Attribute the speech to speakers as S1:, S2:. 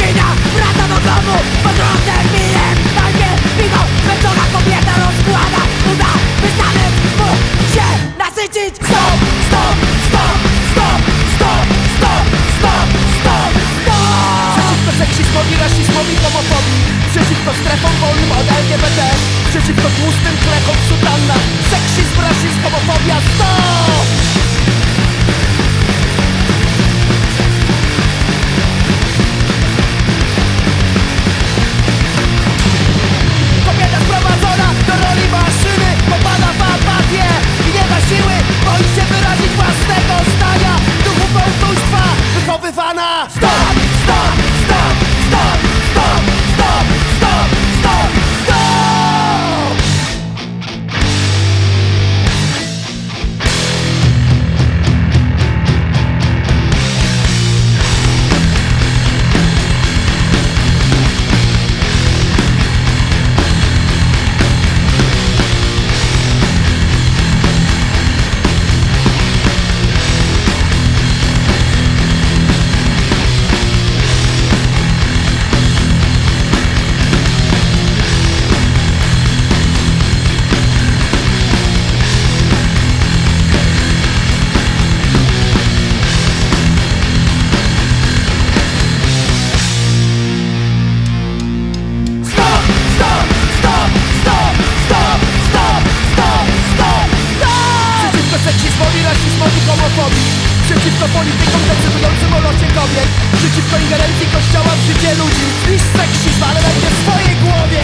S1: Świnia wraca do domu Po drodze bije najpierw piwo Męczona kobieta rozkłada Uda wystanek mu się nasycić Stop, stop, stop, stop, stop, stop, stop, stop, stop.
S2: Przeciwko seksizmowi, rasizmowi, homofobii. Przeciwko strefom wolnym od LGBT Przeciwko tłustym klechom w sutannach Seksizm, rasizm, homofobia, stop! Seksizmowi, rasizmowi, homofobii. Przeciwko politykom decydującym o losie kobiet. Przeciwko ingerencji kościoła w życie ludzi. Zniszcz seksizm, ale najpierw w swojej głowie